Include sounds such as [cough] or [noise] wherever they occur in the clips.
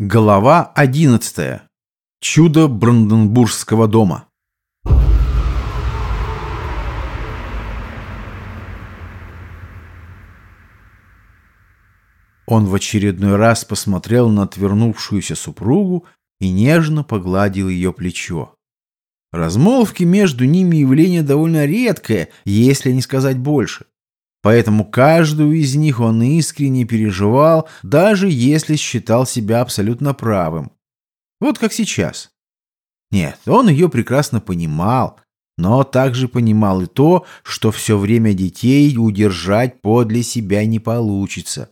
Глава 11. Чудо Бранденбургского дома. Он в очередной раз посмотрел на отвернувшуюся супругу и нежно погладил ее плечо. Размолвки между ними явление довольно редкое, если не сказать больше. Поэтому каждую из них он искренне переживал, даже если считал себя абсолютно правым. Вот как сейчас. Нет, он ее прекрасно понимал, но также понимал и то, что все время детей удержать подле себя не получится.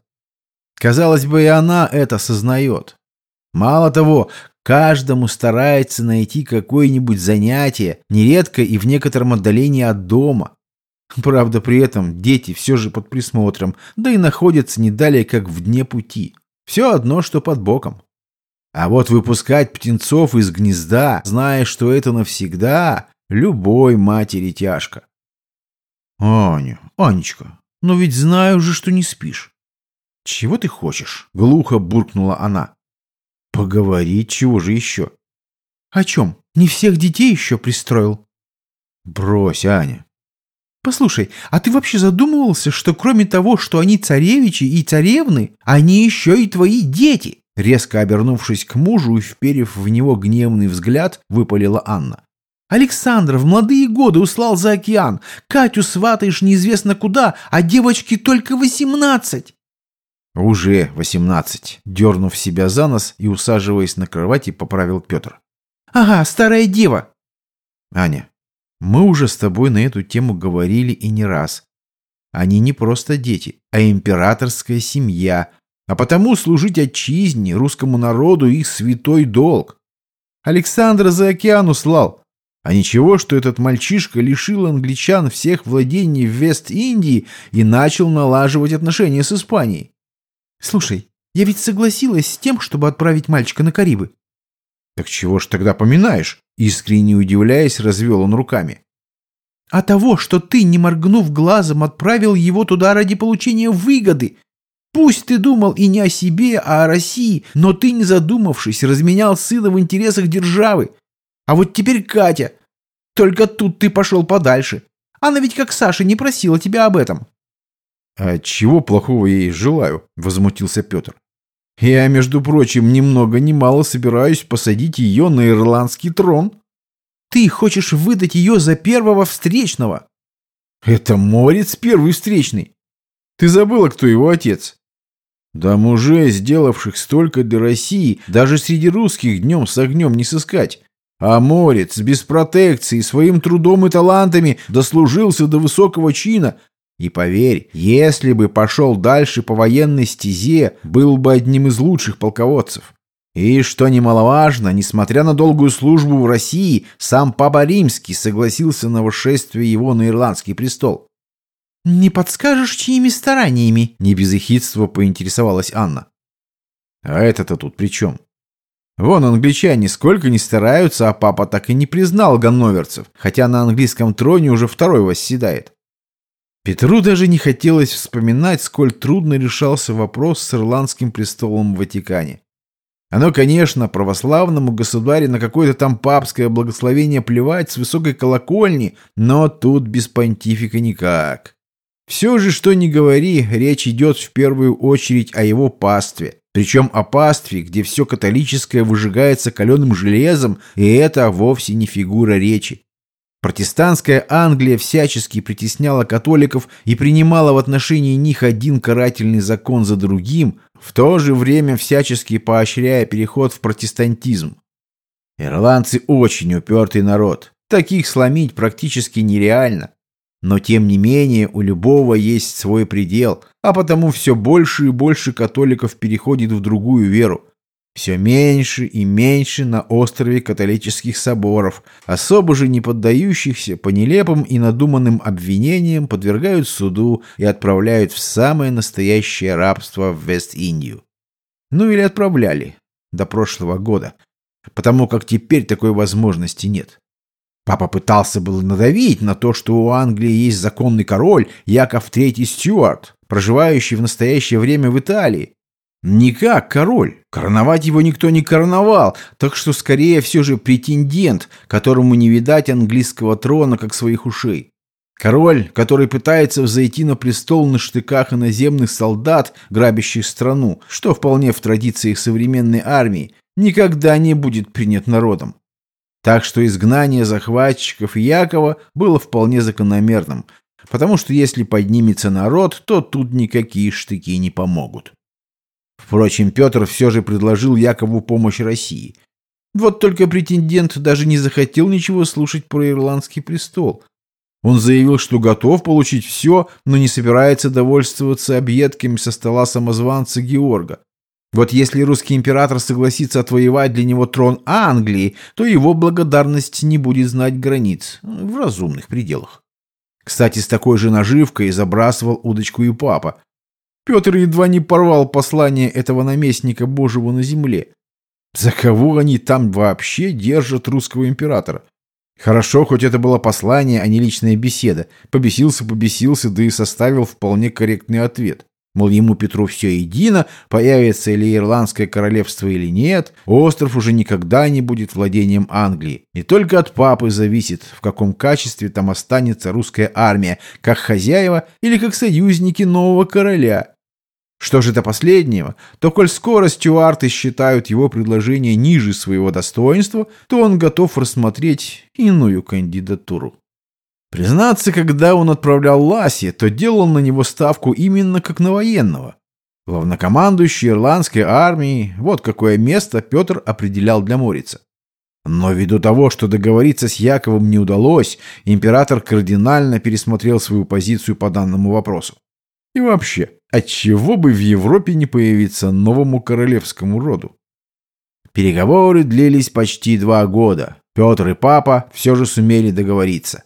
Казалось бы, и она это сознает. Мало того, каждому старается найти какое-нибудь занятие, нередко и в некотором отдалении от дома. Правда, при этом дети все же под присмотром, да и находятся не далее, как в дне пути. Все одно, что под боком. А вот выпускать птенцов из гнезда, зная, что это навсегда, любой матери тяжко. Аня, Анечка, но ведь знаю же, что не спишь. Чего ты хочешь? Глухо буркнула она. Поговорить чего же еще? О чем? Не всех детей еще пристроил? Брось, Аня, Послушай, а ты вообще задумывался, что кроме того, что они царевичи и царевны, они еще и твои дети?» Резко обернувшись к мужу и вперев в него гневный взгляд, выпалила Анна. «Александр в молодые годы услал за океан. Катю сватаешь неизвестно куда, а девочке только восемнадцать». «Уже восемнадцать», — дернув себя за нос и усаживаясь на кровати, поправил Петр. «Ага, старая дева». «Аня, мы уже с тобой на эту тему говорили и не раз. Они не просто дети, а императорская семья, а потому служить отчизне, русскому народу их святой долг. Александра за океан услал. А ничего, что этот мальчишка лишил англичан всех владений в Вест-Индии и начал налаживать отношения с Испанией. Слушай, я ведь согласилась с тем, чтобы отправить мальчика на Карибы. Так чего ж тогда поминаешь? Искренне удивляясь, развел он руками. «А того, что ты, не моргнув глазом, отправил его туда ради получения выгоды. Пусть ты думал и не о себе, а о России, но ты, не задумавшись, разменял сына в интересах державы. А вот теперь Катя. Только тут ты пошел подальше. Она ведь как Саша не просила тебя об этом». «А чего плохого я ей желаю?» — возмутился Петр. Я, между прочим, ни много ни мало собираюсь посадить ее на ирландский трон. Ты хочешь выдать ее за первого встречного? Это Морец первый встречный. Ты забыла, кто его отец? Да мужей, сделавших столько для России, даже среди русских днем с огнем не сыскать. А Морец без протекции, своим трудом и талантами дослужился до высокого чина, и поверь, если бы пошел дальше по военной стезе, был бы одним из лучших полководцев. И, что немаловажно, несмотря на долгую службу в России, сам Папа Римский согласился на восшествие его на ирландский престол. «Не подскажешь, чьими стараниями?» — не без ехидства поинтересовалась Анна. «А это-то тут при чем?» Вон англичане сколько не стараются, а папа так и не признал ганноверцев, хотя на английском троне уже второй восседает. Петру даже не хотелось вспоминать, сколь трудно решался вопрос с ирландским престолом в Ватикане. Оно, конечно, православному государю на какое-то там папское благословение плевать с высокой колокольни, но тут без понтифика никак. Все же, что ни говори, речь идет в первую очередь о его пастве. Причем о пастве, где все католическое выжигается каленым железом, и это вовсе не фигура речи. Протестантская Англия всячески притесняла католиков и принимала в отношении них один карательный закон за другим, в то же время всячески поощряя переход в протестантизм. Ирландцы очень упертый народ. Таких сломить практически нереально. Но тем не менее у любого есть свой предел, а потому все больше и больше католиков переходит в другую веру. Все меньше и меньше на острове католических соборов, особо же не поддающихся по нелепым и надуманным обвинениям подвергают суду и отправляют в самое настоящее рабство в Вест-Индию. Ну или отправляли до прошлого года, потому как теперь такой возможности нет. Папа пытался было надавить на то, что у Англии есть законный король Яков III Стюарт, проживающий в настоящее время в Италии, не как король, Короновать его никто не короновал, так что скорее все же претендент, которому не видать английского трона, как своих ушей. Король, который пытается взойти на престол на штыках иноземных солдат, грабящих страну, что вполне в традициях современной армии, никогда не будет принят народом. Так что изгнание захватчиков Якова было вполне закономерным, потому что если поднимется народ, то тут никакие штыки не помогут. Впрочем, Петр все же предложил Якову помощь России. Вот только претендент даже не захотел ничего слушать про ирландский престол. Он заявил, что готов получить все, но не собирается довольствоваться объедками со стола самозванца Георга. Вот если русский император согласится отвоевать для него трон Англии, то его благодарность не будет знать границ в разумных пределах. Кстати, с такой же наживкой забрасывал удочку и папа. Петр едва не порвал послание этого наместника Божьего на земле. За кого они там вообще держат русского императора? Хорошо, хоть это было послание, а не личная беседа. Побесился, побесился, да и составил вполне корректный ответ. Мол, ему Петру все едино, появится ли Ирландское королевство или нет, остров уже никогда не будет владением Англии. Не только от папы зависит, в каком качестве там останется русская армия, как хозяева или как союзники нового короля. Что же до последнего, то коль скоро стюарты считают его предложение ниже своего достоинства, то он готов рассмотреть иную кандидатуру. Признаться, когда он отправлял Ласси, то делал на него ставку именно как на военного. Главнокомандующий ирландской армией, вот какое место Петр определял для Морица. Но ввиду того, что договориться с Яковом не удалось, император кардинально пересмотрел свою позицию по данному вопросу. И вообще, отчего бы в Европе не появиться новому королевскому роду? Переговоры длились почти два года. Петр и папа все же сумели договориться.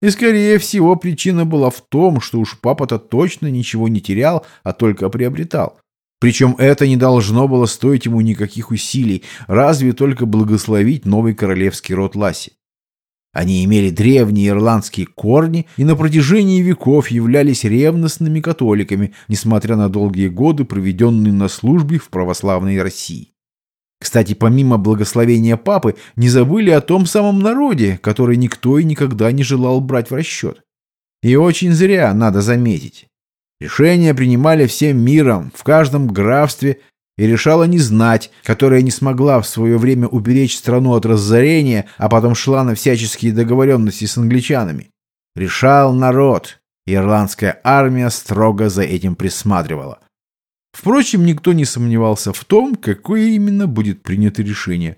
И, скорее всего, причина была в том, что уж папа-то точно ничего не терял, а только приобретал. Причем это не должно было стоить ему никаких усилий, разве только благословить новый королевский род Ласси. Они имели древние ирландские корни и на протяжении веков являлись ревностными католиками, несмотря на долгие годы, проведенные на службе в православной России. Кстати, помимо благословения папы, не забыли о том самом народе, который никто и никогда не желал брать в расчет. И очень зря, надо заметить. Решения принимали всем миром, в каждом графстве, и решала не знать, которая не смогла в свое время уберечь страну от разорения, а потом шла на всяческие договоренности с англичанами. Решал народ. Ирландская армия строго за этим присматривала. Впрочем, никто не сомневался в том, какое именно будет принято решение.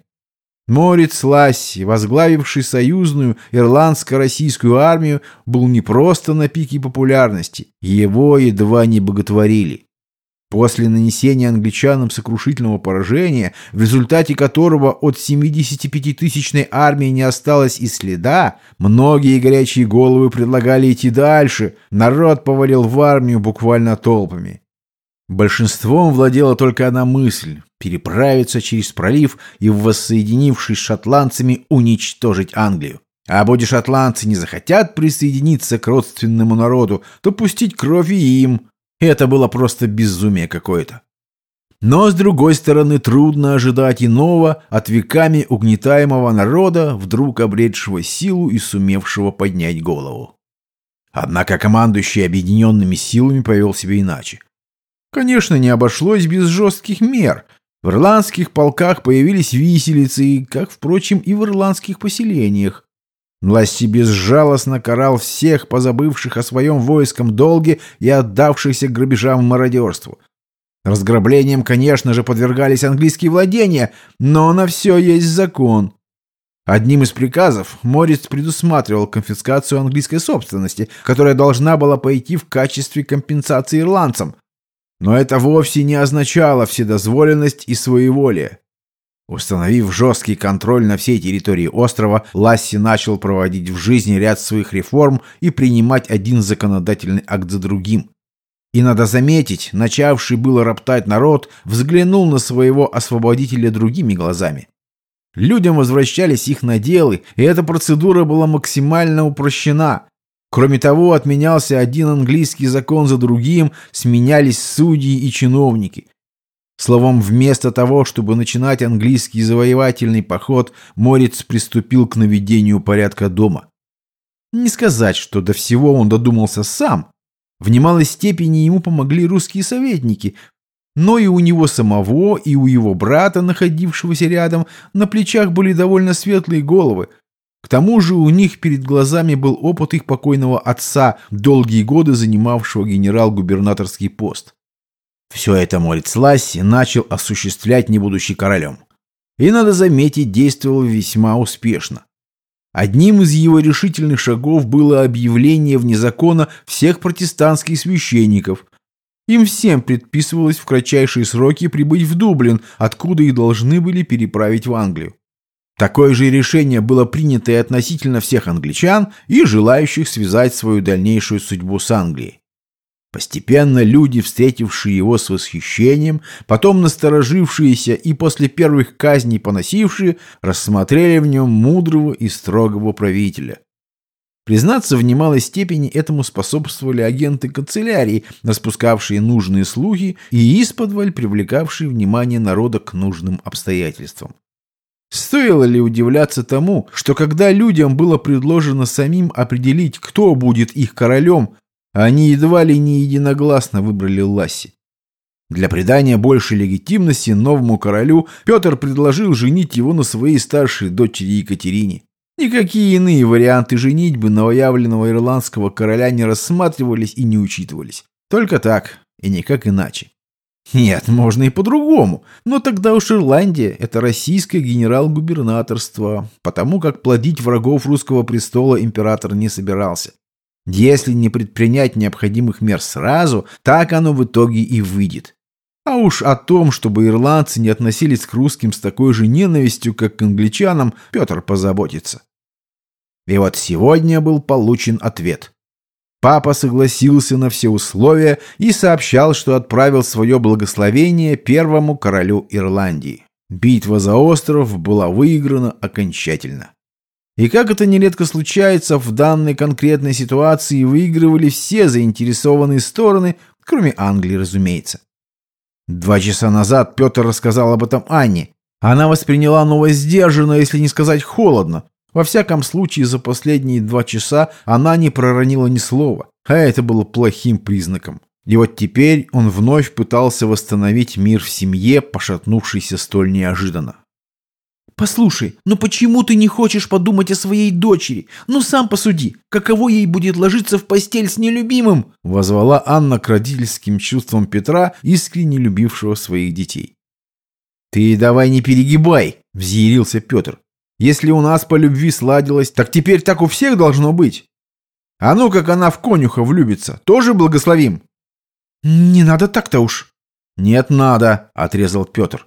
Морец Ласси, возглавивший союзную ирландско-российскую армию, был не просто на пике популярности, его едва не боготворили. После нанесения англичанам сокрушительного поражения, в результате которого от 75-тысячной армии не осталось и следа, многие горячие головы предлагали идти дальше, народ повалил в армию буквально толпами. Большинством владела только одна мысль – переправиться через пролив и, воссоединившись с шотландцами, уничтожить Англию. А будь шотландцы не захотят присоединиться к родственному народу, то пустить кровь и им. Это было просто безумие какое-то. Но, с другой стороны, трудно ожидать иного от веками угнетаемого народа, вдруг обретшего силу и сумевшего поднять голову. Однако командующий объединенными силами повел себя иначе. Конечно, не обошлось без жестких мер. В ирландских полках появились виселицы, как, впрочем, и в ирландских поселениях. Власти безжалостно карал всех, позабывших о своем воинском долге и отдавшихся грабежам мародерству. Разграблением, конечно же, подвергались английские владения, но на все есть закон. Одним из приказов Морец предусматривал конфискацию английской собственности, которая должна была пойти в качестве компенсации ирландцам. Но это вовсе не означало вседозволенность и своеволие. Установив жесткий контроль на всей территории острова, Ласси начал проводить в жизни ряд своих реформ и принимать один законодательный акт за другим. И надо заметить, начавший было роптать народ, взглянул на своего освободителя другими глазами. Людям возвращались их наделы, и эта процедура была максимально упрощена. Кроме того, отменялся один английский закон за другим, сменялись судьи и чиновники. Словом, вместо того, чтобы начинать английский завоевательный поход, Морец приступил к наведению порядка дома. Не сказать, что до всего он додумался сам. В немалой степени ему помогли русские советники, но и у него самого, и у его брата, находившегося рядом, на плечах были довольно светлые головы. К тому же у них перед глазами был опыт их покойного отца, долгие годы занимавшего генерал-губернаторский пост. Все это Морец Ласси начал осуществлять не будучи королем. И, надо заметить, действовал весьма успешно. Одним из его решительных шагов было объявление вне закона всех протестантских священников. Им всем предписывалось в кратчайшие сроки прибыть в Дублин, откуда и должны были переправить в Англию. Такое же решение было принято и относительно всех англичан и желающих связать свою дальнейшую судьбу с Англией. Постепенно люди, встретившие его с восхищением, потом насторожившиеся и после первых казней поносившие, рассмотрели в нем мудрого и строгого правителя. Признаться, в немалой степени этому способствовали агенты канцелярии, распускавшие нужные слухи и исподволь привлекавшие внимание народа к нужным обстоятельствам. Стоило ли удивляться тому, что когда людям было предложено самим определить, кто будет их королем, они едва ли не единогласно выбрали Ласси. Для придания большей легитимности новому королю Петр предложил женить его на своей старшей дочери Екатерине. Никакие иные варианты женитьбы новоявленного ирландского короля не рассматривались и не учитывались. Только так, и никак иначе. Нет, можно и по-другому, но тогда уж Ирландия – это российское генерал-губернаторство, потому как плодить врагов русского престола император не собирался. Если не предпринять необходимых мер сразу, так оно в итоге и выйдет. А уж о том, чтобы ирландцы не относились к русским с такой же ненавистью, как к англичанам, Петр позаботится. И вот сегодня был получен ответ. Папа согласился на все условия и сообщал, что отправил свое благословение первому королю Ирландии. Битва за остров была выиграна окончательно. И как это нередко случается, в данной конкретной ситуации выигрывали все заинтересованные стороны, кроме Англии, разумеется. Два часа назад Петр рассказал об этом Анне. Она восприняла новость сдержанно, если не сказать холодно. Во всяком случае, за последние два часа она не проронила ни слова, а это было плохим признаком. И вот теперь он вновь пытался восстановить мир в семье, пошатнувшийся столь неожиданно. «Послушай, ну почему ты не хочешь подумать о своей дочери? Ну сам посуди, каково ей будет ложиться в постель с нелюбимым?» Возвала Анна к родительским чувствам Петра, искренне любившего своих детей. «Ты давай не перегибай!» – взъярился Петр. «Если у нас по любви сладилось, так теперь так у всех должно быть. А ну, как она в конюха влюбится, тоже благословим!» «Не надо так-то уж!» «Нет, надо!» – отрезал Петр.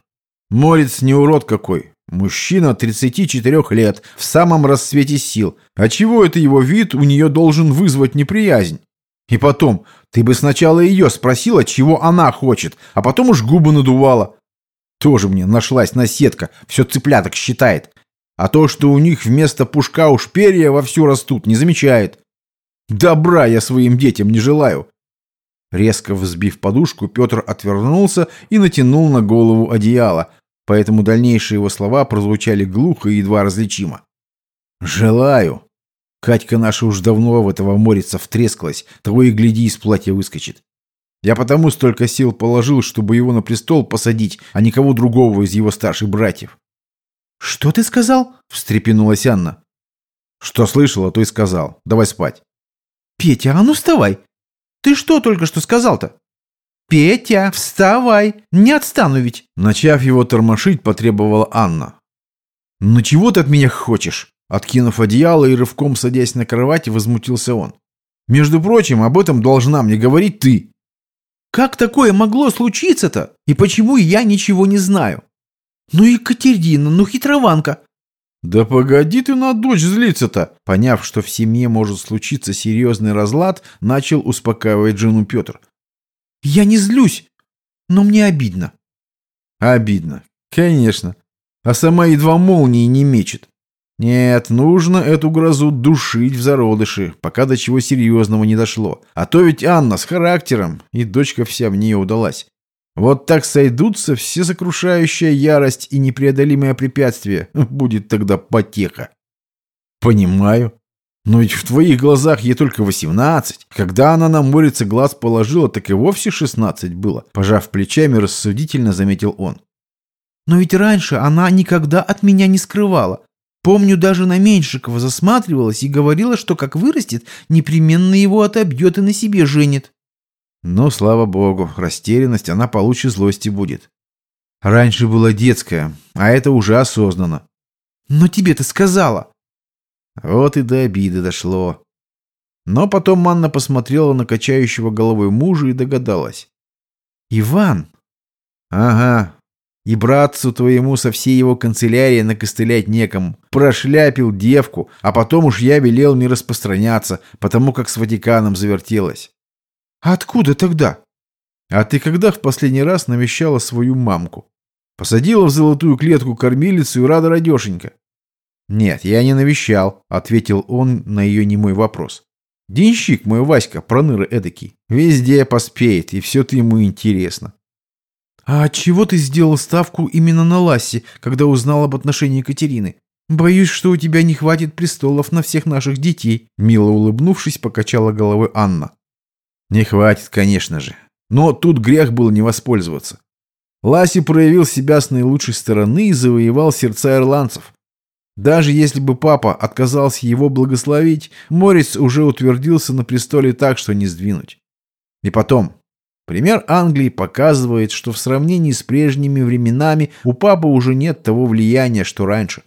«Морец не урод какой, Мужчина 34 лет, в самом расцвете сил. А чего это его вид у нее должен вызвать неприязнь? И потом, ты бы сначала ее спросила, чего она хочет, а потом уж губы надувала. Тоже мне нашлась наседка, все цыпляток считает. А то, что у них вместо пушка уж перья вовсю растут, не замечает. Добра я своим детям не желаю. Резко взбив подушку, Петр отвернулся и натянул на голову одеяло, поэтому дальнейшие его слова прозвучали глухо и едва различимо. «Желаю!» Катька наша уж давно в этого морица втрескалась, того и гляди, из платья выскочит. Я потому столько сил положил, чтобы его на престол посадить, а никого другого из его старших братьев. «Что ты сказал?» – встрепенулась Анна. «Что слышала, то и сказал. Давай спать». «Петя, а ну вставай! Ты что только что сказал-то?» «Петя, вставай! Не отстану ведь!» Начав его тормошить, потребовала Анна. «Ну чего ты от меня хочешь?» Откинув одеяло и рывком садясь на кровати, возмутился он. «Между прочим, об этом должна мне говорить ты». «Как такое могло случиться-то? И почему я ничего не знаю?» «Ну, Екатерина, ну хитрованка!» «Да погоди ты на дочь злиться-то!» Поняв, что в семье может случиться серьезный разлад, начал успокаивать жену Петр. Я не злюсь, но мне обидно. Обидно. Конечно. А сама едва молнии не мечет. Нет, нужно эту грозу душить в зародыши, пока до чего серьезного не дошло. А то ведь Анна с характером, и дочка вся в нее удалась. Вот так сойдутся все сокрушающая ярость и непреодолимое препятствие. [laughs] Будет тогда потеха. Понимаю. Но ведь в твоих глазах ей только восемнадцать. Когда она на морице глаз положила, так и вовсе шестнадцать было. Пожав плечами, рассудительно заметил он. Но ведь раньше она никогда от меня не скрывала. Помню, даже на Меньшикова засматривалась и говорила, что как вырастет, непременно его отобьет и на себе женит. Ну, слава богу, растерянность она получше злости будет. Раньше была детская, а это уже осознанно. Но тебе-то сказала. Вот и до обиды дошло. Но потом Манна посмотрела на качающего головой мужа и догадалась. «Иван!» «Ага, и братцу твоему со всей его канцелярии накостылять некому. Прошляпил девку, а потом уж я велел не распространяться, потому как с Ватиканом завертелась. А откуда тогда? А ты когда в последний раз навещала свою мамку? Посадила в золотую клетку кормилицу и рада радешенька. Нет, я не навещал, ответил он на ее немой вопрос. Денщик мой Васька, проныра эдакий. Везде поспеет, и все ты ему интересно. «А чего ты сделал ставку именно на Ласси, когда узнал об отношении Екатерины? Боюсь, что у тебя не хватит престолов на всех наших детей», мило улыбнувшись, покачала головой Анна. «Не хватит, конечно же. Но тут грех был не воспользоваться. Ласси проявил себя с наилучшей стороны и завоевал сердца ирландцев. Даже если бы папа отказался его благословить, Морис уже утвердился на престоле так, что не сдвинуть. И потом, Пример Англии показывает, что в сравнении с прежними временами у папы уже нет того влияния, что раньше.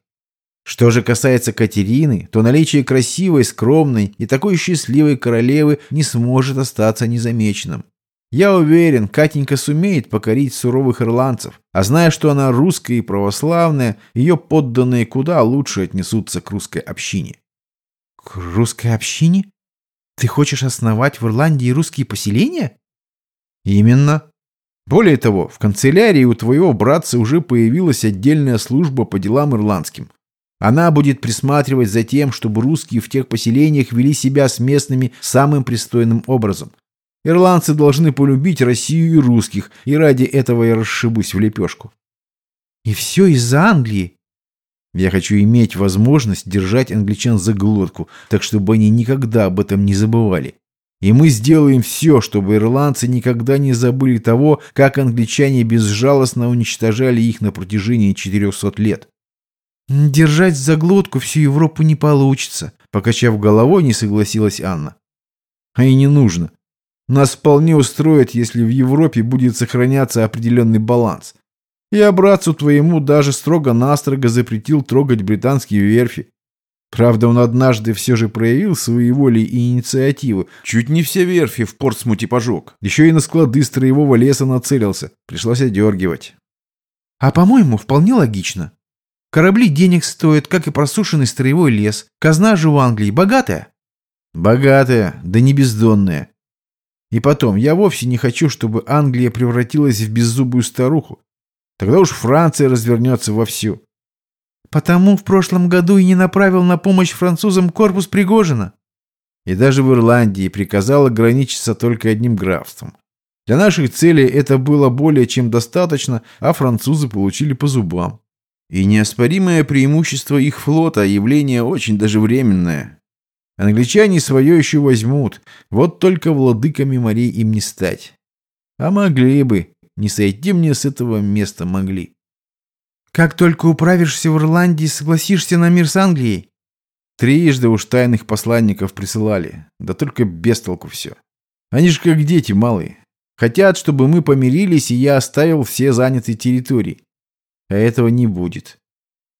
Что же касается Катерины, то наличие красивой, скромной и такой счастливой королевы не сможет остаться незамеченным. Я уверен, Катенька сумеет покорить суровых ирландцев, а зная, что она русская и православная, ее подданные куда лучше отнесутся к русской общине. К русской общине? Ты хочешь основать в Ирландии русские поселения? Именно. Более того, в канцелярии у твоего братца уже появилась отдельная служба по делам ирландским. Она будет присматривать за тем, чтобы русские в тех поселениях вели себя с местными самым пристойным образом. Ирландцы должны полюбить Россию и русских, и ради этого я расшибусь в лепешку. И все из-за Англии. Я хочу иметь возможность держать англичан за глотку, так чтобы они никогда об этом не забывали. И мы сделаем все, чтобы ирландцы никогда не забыли того, как англичане безжалостно уничтожали их на протяжении 400 лет. «Держать за глотку всю Европу не получится», — покачав головой, не согласилась Анна. «А и не нужно. Нас вполне устроит, если в Европе будет сохраняться определенный баланс. Я братцу твоему даже строго-настрого запретил трогать британские верфи. Правда, он однажды все же проявил свои воли и инициативы. Чуть не все верфи в Портсмуте пожег. Еще и на склады строевого леса нацелился. Пришлось одергивать. А по-моему, вполне логично. Корабли денег стоят, как и просушенный строевой лес. Казна же у Англии богатая. Богатая, да не бездонная. И потом, я вовсе не хочу, чтобы Англия превратилась в беззубую старуху. Тогда уж Франция развернется вовсю. Потому в прошлом году и не направил на помощь французам корпус Пригожина. И даже в Ирландии приказал ограничиться только одним графством. Для наших целей это было более чем достаточно, а французы получили по зубам. И неоспоримое преимущество их флота – явление очень даже временное. Англичане свое еще возьмут, вот только владыками морей им не стать. А могли бы, не сойти мне с этого места могли. Как только управишься в Ирландии, согласишься на мир с Англией. Трижды уж тайных посланников присылали. Да только без толку все. Они же как дети малые. Хотят, чтобы мы помирились, и я оставил все занятые территории. А этого не будет.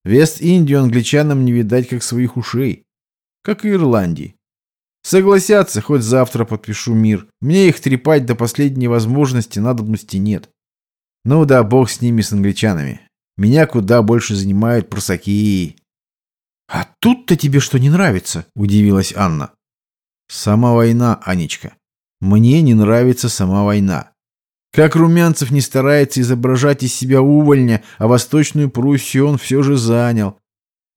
Вест-Индию англичанам не видать как своих ушей. Как и Ирландии. Согласятся, хоть завтра подпишу мир. Мне их трепать до последней возможности надобности нет. Ну да, бог с ними, с англичанами. Меня куда больше занимают просаки. «А тут-то тебе что не нравится?» – удивилась Анна. «Сама война, Анечка. Мне не нравится сама война. Как Румянцев не старается изображать из себя увольня, а Восточную Пруссию он все же занял.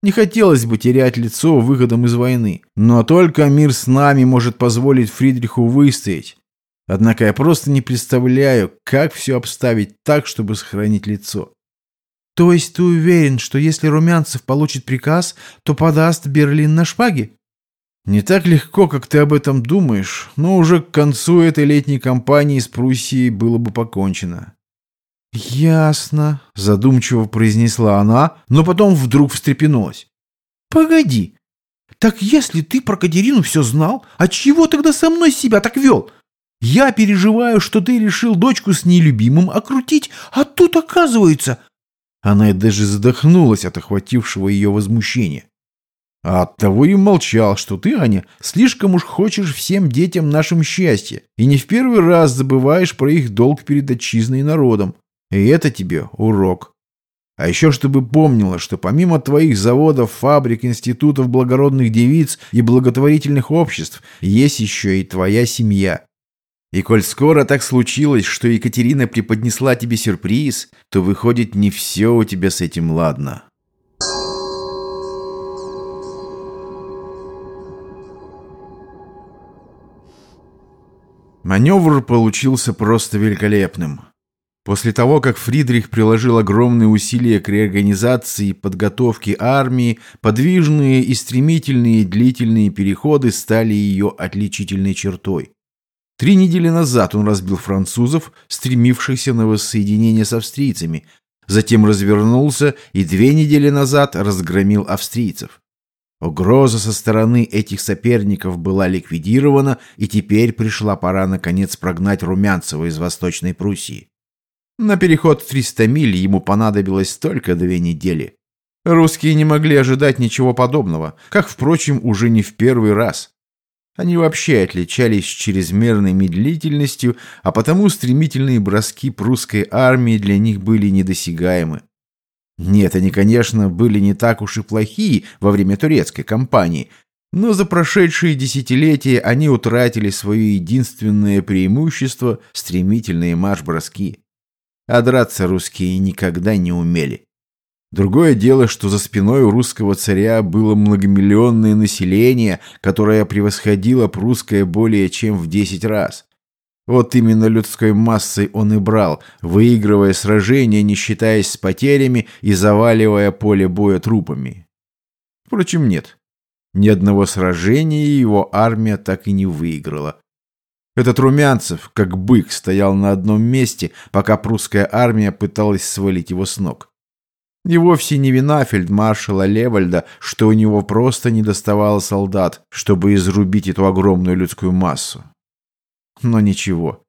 Не хотелось бы терять лицо выходом из войны. Но только мир с нами может позволить Фридриху выстоять. Однако я просто не представляю, как все обставить так, чтобы сохранить лицо. То есть ты уверен, что если Румянцев получит приказ, то подаст Берлин на шпаге? Не так легко, как ты об этом думаешь, но уже к концу этой летней кампании с Пруссией было бы покончено. «Ясно», — задумчиво произнесла она, но потом вдруг встрепенулась. «Погоди, так если ты про Катерину все знал, а чего тогда со мной себя так вел? Я переживаю, что ты решил дочку с нелюбимым окрутить, а тут оказывается...» Она даже задохнулась от охватившего ее возмущения. А оттого и молчал, что ты, Аня, слишком уж хочешь всем детям нашим счастья и не в первый раз забываешь про их долг перед отчизной и народом. И это тебе урок. А еще чтобы помнила, что помимо твоих заводов, фабрик, институтов благородных девиц и благотворительных обществ, есть еще и твоя семья. И коль скоро так случилось, что Екатерина преподнесла тебе сюрприз, то выходит не все у тебя с этим ладно. Маневр получился просто великолепным. После того, как Фридрих приложил огромные усилия к реорганизации и подготовке армии, подвижные и стремительные длительные переходы стали ее отличительной чертой. Три недели назад он разбил французов, стремившихся на воссоединение с австрийцами, затем развернулся и две недели назад разгромил австрийцев. Угроза со стороны этих соперников была ликвидирована, и теперь пришла пора наконец прогнать Румянцева из Восточной Пруссии. На переход в 300 миль ему понадобилось только две недели. Русские не могли ожидать ничего подобного, как, впрочем, уже не в первый раз. Они вообще отличались чрезмерной медлительностью, а потому стремительные броски прусской армии для них были недосягаемы. Нет, они, конечно, были не так уж и плохие во время турецкой кампании, но за прошедшие десятилетия они утратили свое единственное преимущество – стремительные марш-броски. А драться русские никогда не умели. Другое дело, что за спиной у русского царя было многомиллионное население, которое превосходило прусское более чем в десять раз. Вот именно людской массой он и брал, выигрывая сражения, не считаясь с потерями и заваливая поле боя трупами. Впрочем, нет. Ни одного сражения его армия так и не выиграла. Этот Румянцев, как бык, стоял на одном месте, пока прусская армия пыталась свалить его с ног. И вовсе не вина фельдмаршала Левальда, что у него просто не доставало солдат, чтобы изрубить эту огромную людскую массу. Но ничего,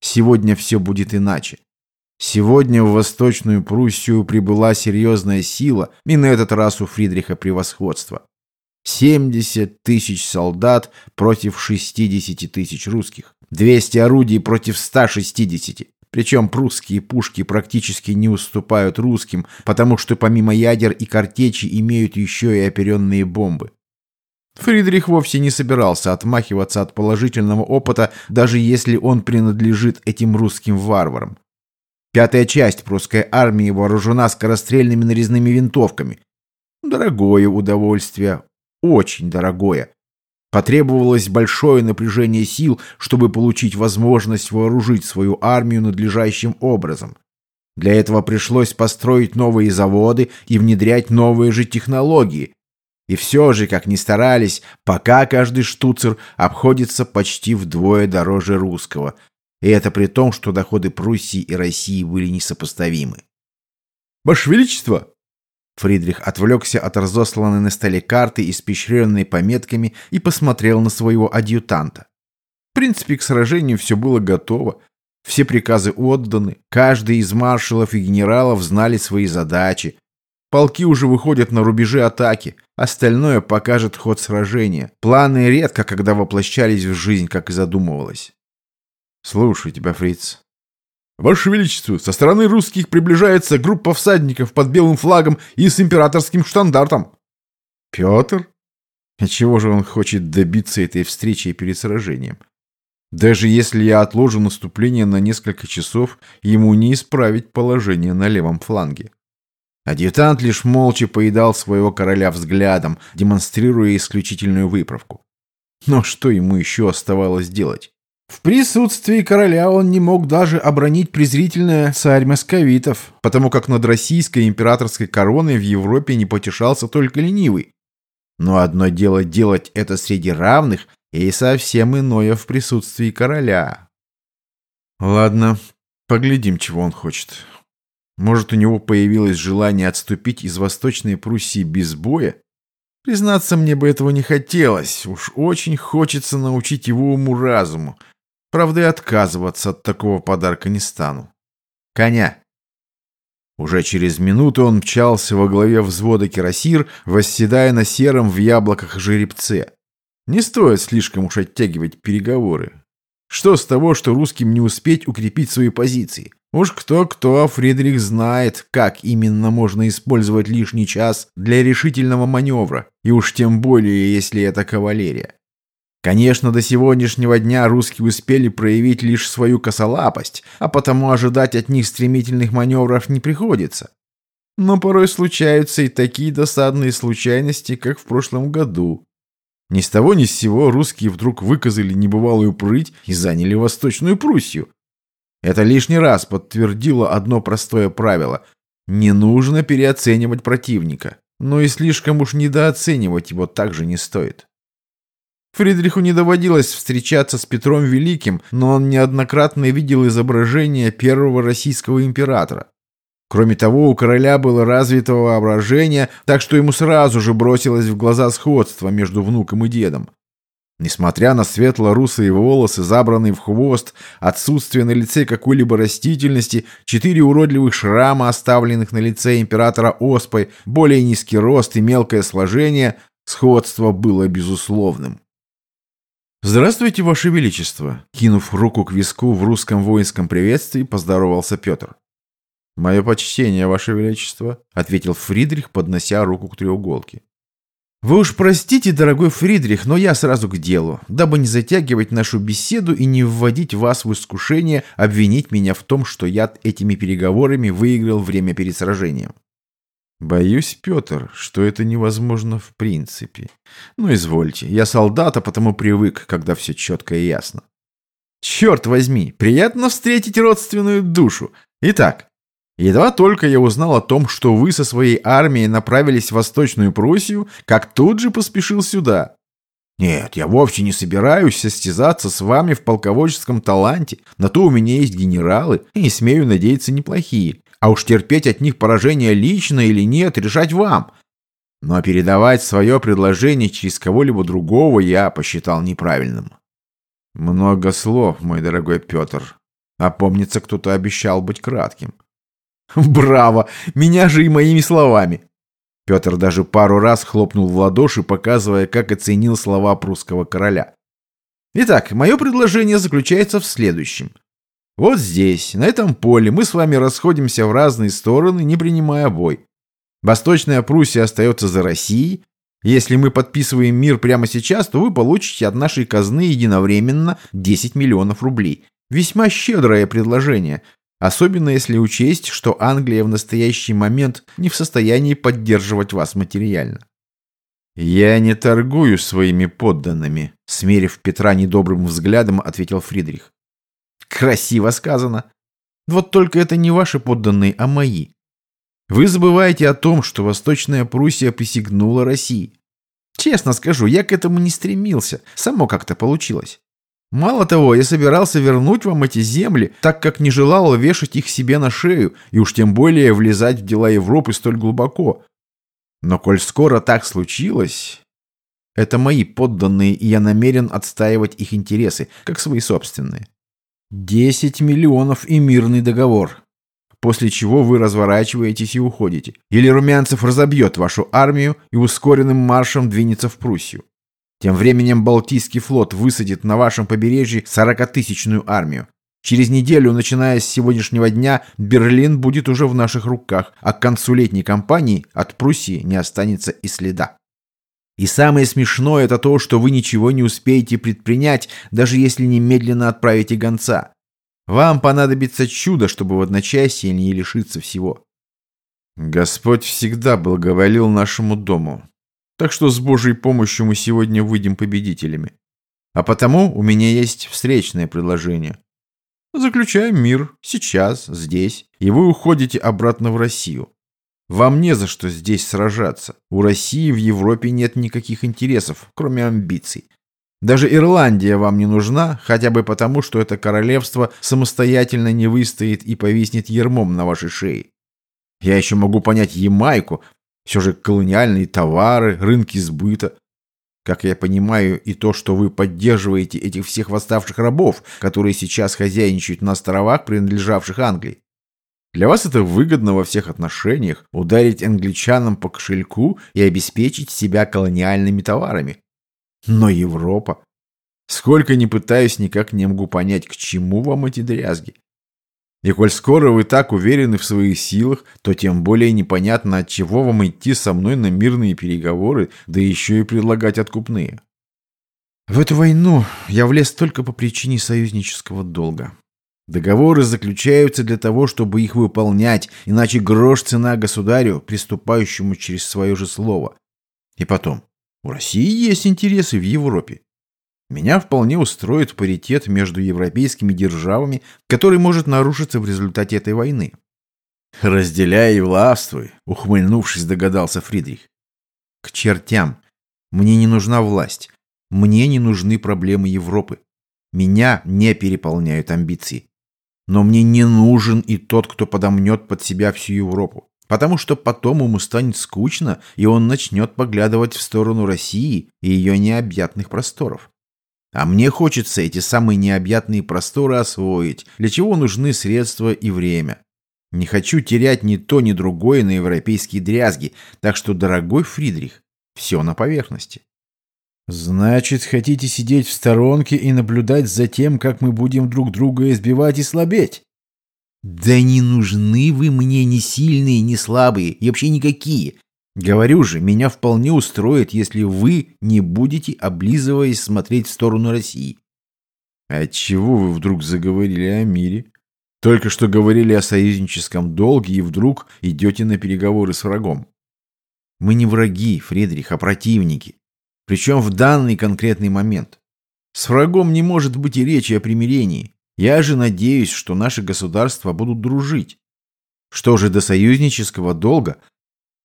сегодня все будет иначе. Сегодня в Восточную Пруссию прибыла серьезная сила, и на этот раз у Фридриха превосходство. 70 тысяч солдат против 60 тысяч русских. 200 орудий против 160. Причем прусские пушки практически не уступают русским, потому что помимо ядер и картечи имеют еще и оперенные бомбы. Фридрих вовсе не собирался отмахиваться от положительного опыта, даже если он принадлежит этим русским варварам. Пятая часть прусской армии вооружена скорострельными нарезными винтовками. Дорогое удовольствие, очень дорогое. Потребовалось большое напряжение сил, чтобы получить возможность вооружить свою армию надлежащим образом. Для этого пришлось построить новые заводы и внедрять новые же технологии. И все же, как ни старались, пока каждый штуцер обходится почти вдвое дороже русского. И это при том, что доходы Пруссии и России были несопоставимы. «Ваше Величество!» Фридрих отвлекся от разосланной на столе карты, испещренной пометками, и посмотрел на своего адъютанта. В принципе, к сражению все было готово. Все приказы отданы, каждый из маршалов и генералов знали свои задачи. Полки уже выходят на рубежи атаки, остальное покажет ход сражения. Планы редко когда воплощались в жизнь, как и задумывалось. «Слушаю тебя, фриц», «Ваше Величество, со стороны русских приближается группа всадников под белым флагом и с императорским штандартом». «Петр? И чего же он хочет добиться этой встречи перед сражением? Даже если я отложу наступление на несколько часов, ему не исправить положение на левом фланге». Адъютант лишь молча поедал своего короля взглядом, демонстрируя исключительную выправку. Но что ему еще оставалось делать? В присутствии короля он не мог даже обронить презрительное «царь московитов», потому как над российской императорской короной в Европе не потешался только ленивый. Но одно дело делать это среди равных, и совсем иное в присутствии короля. Ладно, поглядим, чего он хочет. Может, у него появилось желание отступить из Восточной Пруссии без боя? Признаться, мне бы этого не хотелось. Уж очень хочется научить его уму-разуму. Правда, и отказываться от такого подарка не стану. Коня. Уже через минуту он мчался во главе взвода кирасир, восседая на сером в яблоках жеребце. Не стоит слишком уж оттягивать переговоры. Что с того, что русским не успеть укрепить свои позиции? Уж кто-кто, а Фридрих знает, как именно можно использовать лишний час для решительного маневра, и уж тем более, если это кавалерия. Конечно, до сегодняшнего дня русские успели проявить лишь свою косолапость, а потому ожидать от них стремительных маневров не приходится. Но порой случаются и такие досадные случайности, как в прошлом году. Ни с того ни с сего русские вдруг выказали небывалую прыть и заняли Восточную Пруссию. Это лишний раз подтвердило одно простое правило – не нужно переоценивать противника, но и слишком уж недооценивать его также не стоит. Фридриху не доводилось встречаться с Петром Великим, но он неоднократно видел изображение первого российского императора. Кроме того, у короля было развитое воображение, так что ему сразу же бросилось в глаза сходство между внуком и дедом. Несмотря на светло-русые волосы, забранные в хвост, отсутствие на лице какой-либо растительности, четыре уродливых шрама, оставленных на лице императора оспой, более низкий рост и мелкое сложение, сходство было безусловным. «Здравствуйте, Ваше Величество!» Кинув руку к виску в русском воинском приветствии, поздоровался Петр. «Мое почтение, Ваше Величество», — ответил Фридрих, поднося руку к треуголке. «Вы уж простите, дорогой Фридрих, но я сразу к делу, дабы не затягивать нашу беседу и не вводить вас в искушение обвинить меня в том, что я этими переговорами выиграл время перед сражением. Боюсь, Петр, что это невозможно в принципе. Ну, извольте, я солдат, а потому привык, когда все четко и ясно. Черт возьми, приятно встретить родственную душу. Итак, едва только я узнал о том, что вы со своей армией направились в Восточную Пруссию, как тут же поспешил сюда. Нет, я вовсе не собираюсь состязаться с вами в полководческом таланте. На то у меня есть генералы, и, смею надеяться, неплохие. А уж терпеть от них поражение лично или нет, решать вам. Но передавать свое предложение через кого-либо другого я посчитал неправильным. Много слов, мой дорогой Петр. А помнится, кто-то обещал быть кратким. [laughs] Браво! Меня же и моими словами. Петр даже пару раз хлопнул в ладоши, показывая, как оценил слова прусского короля. Итак, мое предложение заключается в следующем. Вот здесь, на этом поле, мы с вами расходимся в разные стороны, не принимая бой. Восточная Пруссия остается за Россией. Если мы подписываем мир прямо сейчас, то вы получите от нашей казны единовременно 10 миллионов рублей. Весьма щедрое предложение, особенно если учесть, что Англия в настоящий момент не в состоянии поддерживать вас материально. «Я не торгую своими подданными», — смерив Петра недобрым взглядом, ответил Фридрих. Красиво сказано. Вот только это не ваши подданные, а мои. Вы забываете о том, что Восточная Пруссия присягнула России. Честно скажу, я к этому не стремился. Само как-то получилось. Мало того, я собирался вернуть вам эти земли, так как не желал вешать их себе на шею, и уж тем более влезать в дела Европы столь глубоко. Но коль скоро так случилось... Это мои подданные, и я намерен отстаивать их интересы, как свои собственные. Десять миллионов и мирный договор. После чего вы разворачиваетесь и уходите. Или Румянцев разобьет вашу армию и ускоренным маршем двинется в Пруссию. Тем временем Балтийский флот высадит на вашем побережье сорокатысячную армию. Через неделю, начиная с сегодняшнего дня, Берлин будет уже в наших руках, а к концу летней кампании от Пруссии не останется и следа. И самое смешное это то, что вы ничего не успеете предпринять, даже если немедленно отправите гонца. Вам понадобится чудо, чтобы в одночасье не лишиться всего. Господь всегда благоволил нашему дому. Так что с Божьей помощью мы сегодня выйдем победителями. А потому у меня есть встречное предложение. Заключаем мир сейчас, здесь, и вы уходите обратно в Россию. Вам не за что здесь сражаться. У России в Европе нет никаких интересов, кроме амбиций. Даже Ирландия вам не нужна, хотя бы потому, что это королевство самостоятельно не выстоит и повиснет ермом на вашей шее. Я еще могу понять Ямайку, все же колониальные товары, рынки сбыта. Как я понимаю, и то, что вы поддерживаете этих всех восставших рабов, которые сейчас хозяйничают на островах, принадлежавших Англии. Для вас это выгодно во всех отношениях ударить англичанам по кошельку и обеспечить себя колониальными товарами. Но Европа... Сколько ни пытаюсь, никак не могу понять, к чему вам эти дрязги. И коль скоро вы так уверены в своих силах, то тем более непонятно, от чего вам идти со мной на мирные переговоры, да еще и предлагать откупные. В эту войну я влез только по причине союзнического долга. Договоры заключаются для того, чтобы их выполнять, иначе грош цена государю, приступающему через свое же слово. И потом, у России есть интересы в Европе. Меня вполне устроит паритет между европейскими державами, который может нарушиться в результате этой войны. «Разделяй и властвуй», — ухмыльнувшись, догадался Фридрих. «К чертям! Мне не нужна власть. Мне не нужны проблемы Европы. Меня не переполняют амбиции. Но мне не нужен и тот, кто подомнет под себя всю Европу потому что потом ему станет скучно, и он начнет поглядывать в сторону России и ее необъятных просторов. А мне хочется эти самые необъятные просторы освоить, для чего нужны средства и время. Не хочу терять ни то, ни другое на европейские дрязги, так что, дорогой Фридрих, все на поверхности. Значит, хотите сидеть в сторонке и наблюдать за тем, как мы будем друг друга избивать и слабеть? «Да не нужны вы мне ни сильные, ни слабые, и вообще никакие. Говорю же, меня вполне устроит, если вы не будете, облизываясь, смотреть в сторону России». «Отчего вы вдруг заговорили о мире? Только что говорили о союзническом долге, и вдруг идете на переговоры с врагом». «Мы не враги, Фридрих, а противники. Причем в данный конкретный момент. С врагом не может быть и речи о примирении. Я же надеюсь, что наши государства будут дружить. Что же до союзнического долга?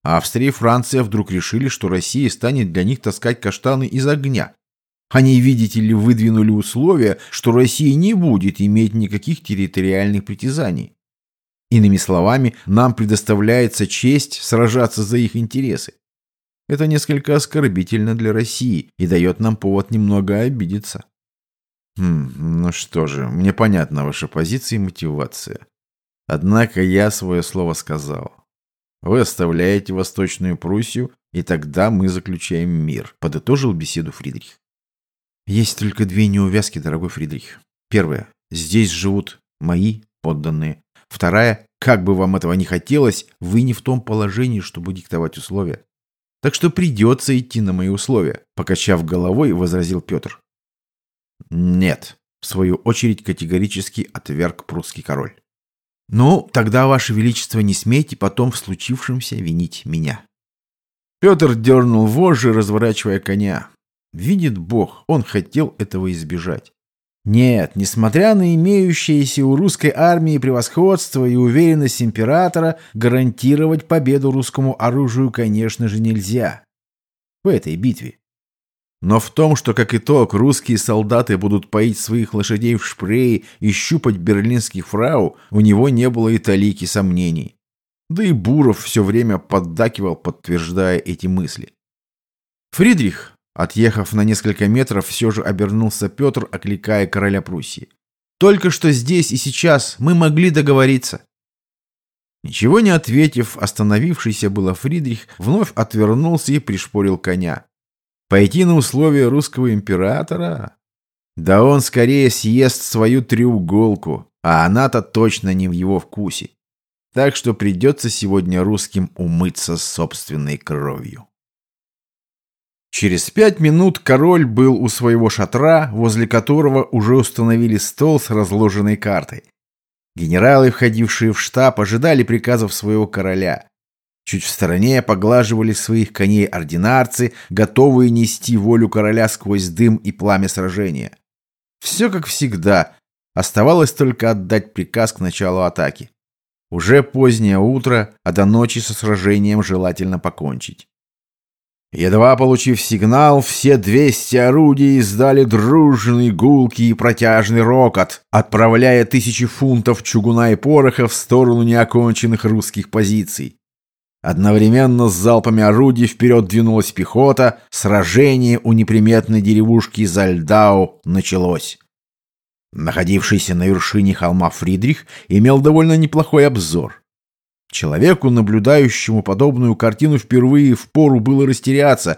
Австрия и Франция вдруг решили, что Россия станет для них таскать каштаны из огня. Они, видите ли, выдвинули условия, что Россия не будет иметь никаких территориальных притязаний. Иными словами, нам предоставляется честь сражаться за их интересы. Это несколько оскорбительно для России и дает нам повод немного обидеться. Хм, ну что же, мне понятна ваша позиция и мотивация. Однако я свое слово сказал. Вы оставляете Восточную Пруссию, и тогда мы заключаем мир, подытожил беседу Фридрих. Есть только две неувязки, дорогой Фридрих. Первая. Здесь живут мои подданные. Вторая. Как бы вам этого не хотелось, вы не в том положении, чтобы диктовать условия. Так что придется идти на мои условия, покачав головой, возразил Петр. «Нет», — в свою очередь категорически отверг прусский король. «Ну, тогда, Ваше Величество, не смейте потом в случившемся винить меня». Петр дернул вожжи, разворачивая коня. Видит Бог, он хотел этого избежать. Нет, несмотря на имеющееся у русской армии превосходство и уверенность императора, гарантировать победу русскому оружию, конечно же, нельзя. В этой битве. Но в том, что как итог русские солдаты будут поить своих лошадей в шпрее и щупать берлинских фрау, у него не было и талики сомнений. Да и Буров все время поддакивал, подтверждая эти мысли. Фридрих, отъехав на несколько метров, все же обернулся Петр, окликая короля Пруссии. «Только что здесь и сейчас мы могли договориться». Ничего не ответив, остановившийся было Фридрих вновь отвернулся и пришпорил коня. Пойти на условия русского императора? Да он скорее съест свою треуголку, а она-то точно не в его вкусе. Так что придется сегодня русским умыться собственной кровью. Через пять минут король был у своего шатра, возле которого уже установили стол с разложенной картой. Генералы, входившие в штаб, ожидали приказов своего короля. Чуть в стороне поглаживали своих коней ординарцы, готовые нести волю короля сквозь дым и пламя сражения. Все как всегда. Оставалось только отдать приказ к началу атаки. Уже позднее утро, а до ночи со сражением желательно покончить. Едва получив сигнал, все 200 орудий издали дружный, гулкий и протяжный рокот, отправляя тысячи фунтов чугуна и пороха в сторону неоконченных русских позиций. Одновременно с залпами орудий вперед двинулась пехота, сражение у неприметной деревушки Зальдау началось. Находившийся на вершине холма Фридрих имел довольно неплохой обзор. Человеку, наблюдающему подобную картину впервые, впору было растеряться,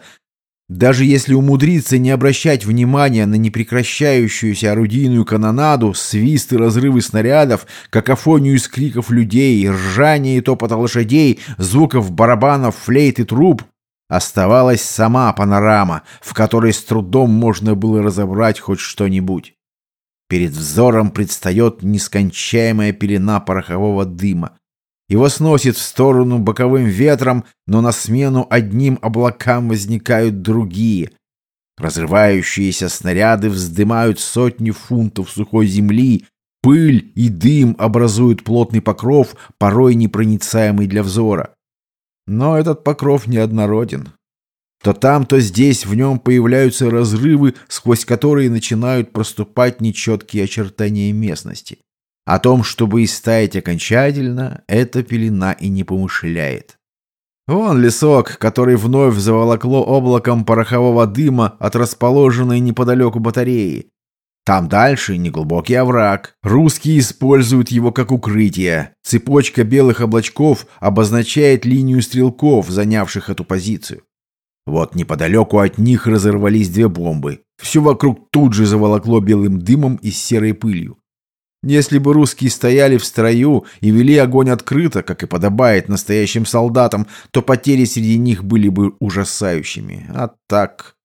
даже если умудриться не обращать внимания на непрекращающуюся орудийную канонаду, свист и разрывы снарядов, какофонию из криков людей, ржание и топота лошадей, звуков барабанов, флейт и труб, оставалась сама панорама, в которой с трудом можно было разобрать хоть что-нибудь. Перед взором предстает нескончаемая пелена порохового дыма. Его сносит в сторону боковым ветром, но на смену одним облакам возникают другие. Разрывающиеся снаряды вздымают сотни фунтов сухой земли, пыль и дым образуют плотный покров, порой непроницаемый для взора. Но этот покров неоднороден. То там, то здесь в нем появляются разрывы, сквозь которые начинают проступать нечеткие очертания местности. О том, чтобы истаять окончательно, эта пелена и не помышляет. Вон лесок, который вновь заволокло облаком порохового дыма от расположенной неподалеку батареи. Там дальше неглубокий овраг. Русские используют его как укрытие. Цепочка белых облачков обозначает линию стрелков, занявших эту позицию. Вот неподалеку от них разорвались две бомбы. Все вокруг тут же заволокло белым дымом и серой пылью. Если бы русские стояли в строю и вели огонь открыто, как и подобает настоящим солдатам, то потери среди них были бы ужасающими. А так...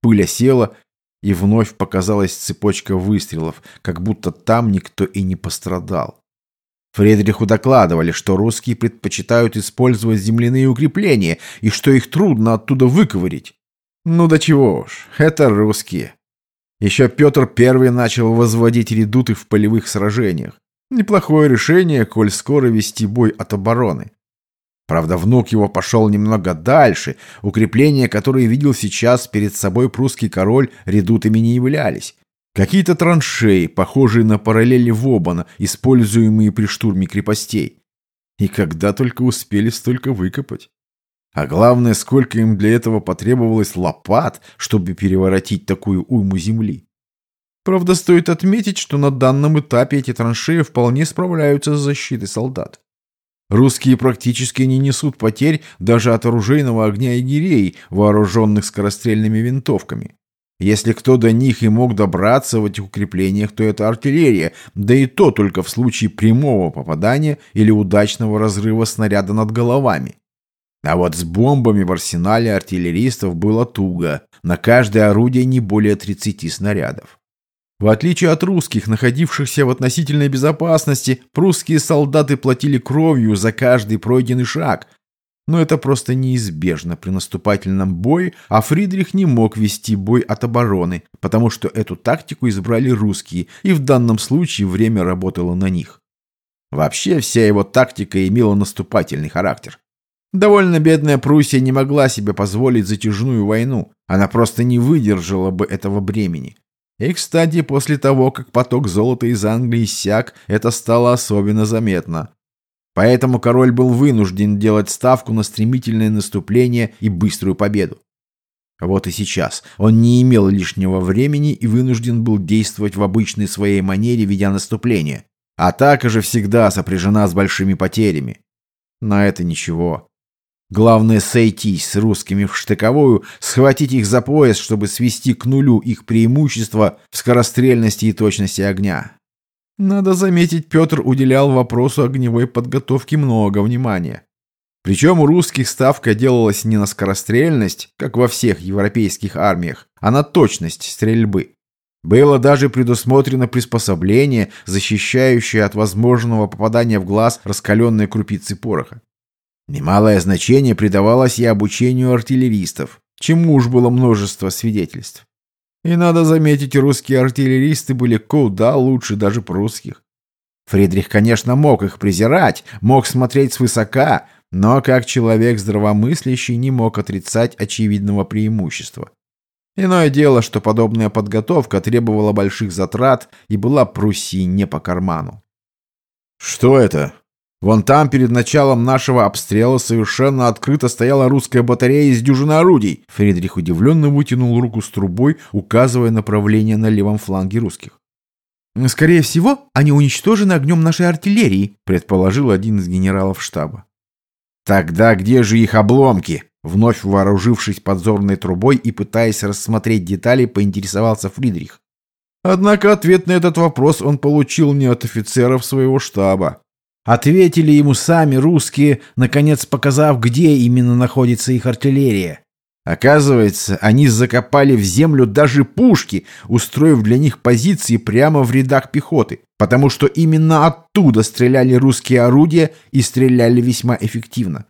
Пыль осела, и вновь показалась цепочка выстрелов, как будто там никто и не пострадал. Фредриху докладывали, что русские предпочитают использовать земляные укрепления и что их трудно оттуда выковырить. Ну да чего уж, это русские. Еще Петр I начал возводить редуты в полевых сражениях. Неплохое решение, коль скоро вести бой от обороны. Правда, внук его пошел немного дальше. Укрепления, которые видел сейчас перед собой прусский король, редутами не являлись. Какие-то траншеи, похожие на параллели Вобана, используемые при штурме крепостей. И когда только успели столько выкопать. А главное, сколько им для этого потребовалось лопат, чтобы переворотить такую уйму земли. Правда, стоит отметить, что на данном этапе эти траншеи вполне справляются с защитой солдат. Русские практически не несут потерь даже от оружейного огня егерей, вооруженных скорострельными винтовками. Если кто до них и мог добраться в этих укреплениях, то это артиллерия, да и то только в случае прямого попадания или удачного разрыва снаряда над головами. А вот с бомбами в арсенале артиллеристов было туго. На каждое орудие не более 30 снарядов. В отличие от русских, находившихся в относительной безопасности, прусские солдаты платили кровью за каждый пройденный шаг. Но это просто неизбежно при наступательном бое, а Фридрих не мог вести бой от обороны, потому что эту тактику избрали русские, и в данном случае время работало на них. Вообще вся его тактика имела наступательный характер. Довольно бедная Пруссия не могла себе позволить затяжную войну. Она просто не выдержала бы этого бремени. И, кстати, после того, как поток золота из Англии иссяк, это стало особенно заметно. Поэтому король был вынужден делать ставку на стремительное наступление и быструю победу. Вот и сейчас он не имел лишнего времени и вынужден был действовать в обычной своей манере, ведя наступление. Атака же всегда сопряжена с большими потерями. На это ничего. Главное сойтись с русскими в штыковую, схватить их за пояс, чтобы свести к нулю их преимущество в скорострельности и точности огня. Надо заметить, Петр уделял вопросу огневой подготовки много внимания. Причем у русских ставка делалась не на скорострельность, как во всех европейских армиях, а на точность стрельбы. Было даже предусмотрено приспособление, защищающее от возможного попадания в глаз раскаленной крупицы пороха. Немалое значение придавалось и обучению артиллеристов, чему уж было множество свидетельств. И надо заметить, русские артиллеристы были куда лучше даже прусских. Фридрих, конечно, мог их презирать, мог смотреть свысока, но как человек здравомыслящий не мог отрицать очевидного преимущества. Иное дело, что подобная подготовка требовала больших затрат и была Пруссии не по карману. «Что это?» Вон там, перед началом нашего обстрела, совершенно открыто стояла русская батарея из дюжины орудий. Фридрих удивленно вытянул руку с трубой, указывая направление на левом фланге русских. «Скорее всего, они уничтожены огнем нашей артиллерии», предположил один из генералов штаба. «Тогда где же их обломки?» Вновь вооружившись подзорной трубой и пытаясь рассмотреть детали, поинтересовался Фридрих. Однако ответ на этот вопрос он получил не от офицеров своего штаба. Ответили ему сами русские, наконец показав, где именно находится их артиллерия. Оказывается, они закопали в землю даже пушки, устроив для них позиции прямо в рядах пехоты, потому что именно оттуда стреляли русские орудия и стреляли весьма эффективно.